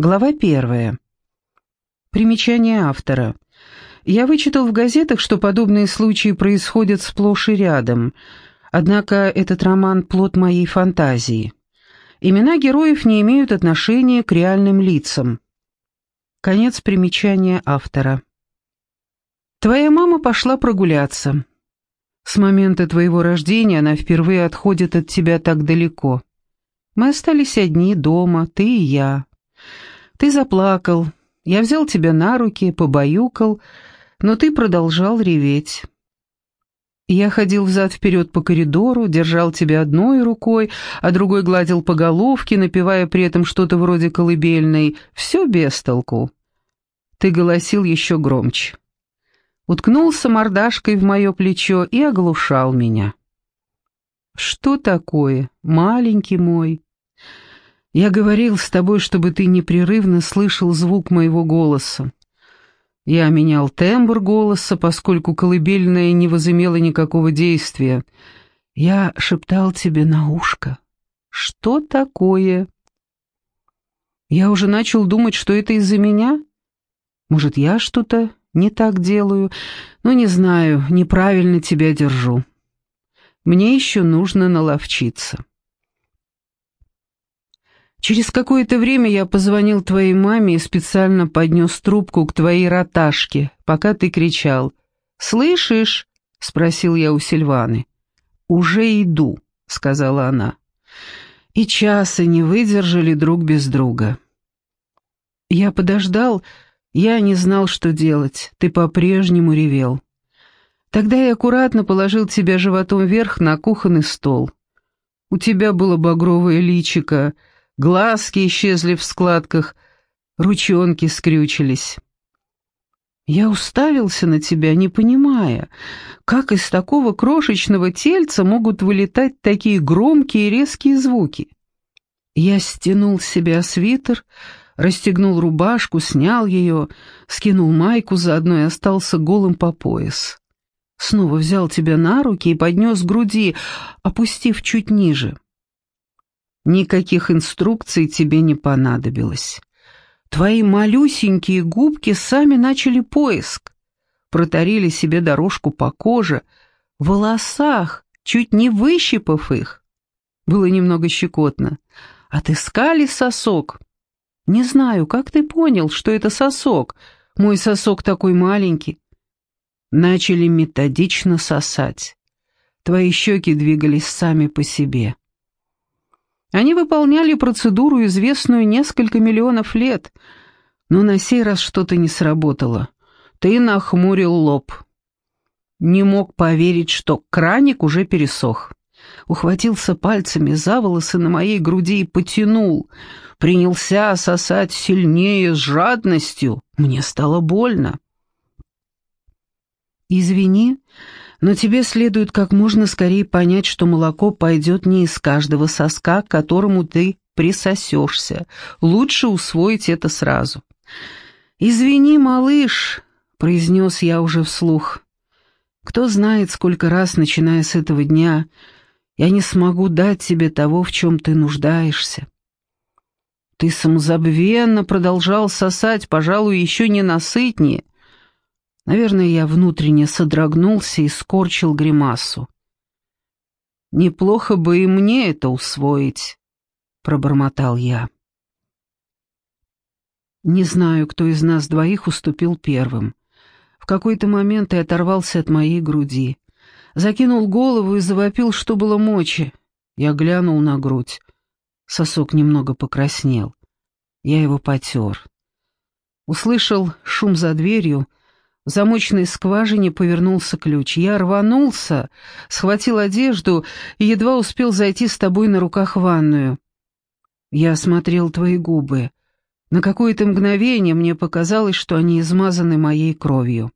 Глава первая. Примечание автора. Я вычитал в газетах, что подобные случаи происходят сплошь и рядом, однако этот роман – плод моей фантазии. Имена героев не имеют отношения к реальным лицам. Конец примечания автора. Твоя мама пошла прогуляться. С момента твоего рождения она впервые отходит от тебя так далеко. Мы остались одни дома, ты и я. Ты заплакал, я взял тебя на руки, побаюкал, но ты продолжал реветь. Я ходил взад-вперед по коридору, держал тебя одной рукой, а другой гладил по головке, напевая при этом что-то вроде колыбельной. Все без толку. Ты голосил еще громче уткнулся мордашкой в мое плечо и оглушал меня. «Что такое, маленький мой?» «Я говорил с тобой, чтобы ты непрерывно слышал звук моего голоса. Я менял тембр голоса, поскольку колыбельная не возымела никакого действия. Я шептал тебе на ушко. Что такое?» Я уже начал думать, что это из-за меня. Может, я что-то не так делаю, но не знаю, неправильно тебя держу. Мне еще нужно наловчиться. Через какое-то время я позвонил твоей маме и специально поднес трубку к твоей роташке, пока ты кричал. «Слышишь?» — спросил я у Сильваны. «Уже иду», — сказала она. И часа не выдержали друг без друга. Я подождал, я не знал, что делать, ты по-прежнему ревел. Тогда я аккуратно положил тебя животом вверх на кухонный стол. У тебя было багровое личико, глазки исчезли в складках, ручонки скрючились. Я уставился на тебя, не понимая, как из такого крошечного тельца могут вылетать такие громкие и резкие звуки. Я стянул с себя свитер, расстегнул рубашку, снял ее, скинул майку заодно и остался голым по пояс. Снова взял тебя на руки и поднес к груди, опустив чуть ниже. Никаких инструкций тебе не понадобилось. Твои малюсенькие губки сами начали поиск, протарили себе дорожку по коже, в волосах, чуть не выщипав их. Было немного щекотно. Отыскали сосок, не знаю, как ты понял, что это сосок? Мой сосок такой маленький. Начали методично сосать. Твои щеки двигались сами по себе. Они выполняли процедуру, известную несколько миллионов лет, но на сей раз что-то не сработало. Ты нахмурил лоб. Не мог поверить, что краник уже пересох. Ухватился пальцами за волосы на моей груди и потянул — принялся сосать сильнее с жадностью. Мне стало больно. «Извини, но тебе следует как можно скорее понять, что молоко пойдет не из каждого соска, к которому ты присосешься. Лучше усвоить это сразу». «Извини, малыш», — произнес я уже вслух. «Кто знает, сколько раз, начиная с этого дня, я не смогу дать тебе того, в чем ты нуждаешься. Ты самозабвенно продолжал сосать, пожалуй, еще не насытнее. Наверное, я внутренне содрогнулся и скорчил гримасу. «Неплохо бы и мне это усвоить», — пробормотал я. Не знаю, кто из нас двоих уступил первым. В какой-то момент я оторвался от моей груди. Закинул голову и завопил, что было мочи. Я глянул на грудь. Сосок немного покраснел. Я его потер. Услышал шум за дверью. В замочной скважине повернулся ключ. Я рванулся, схватил одежду и едва успел зайти с тобой на руках в ванную. Я осмотрел твои губы. На какое-то мгновение мне показалось, что они измазаны моей кровью.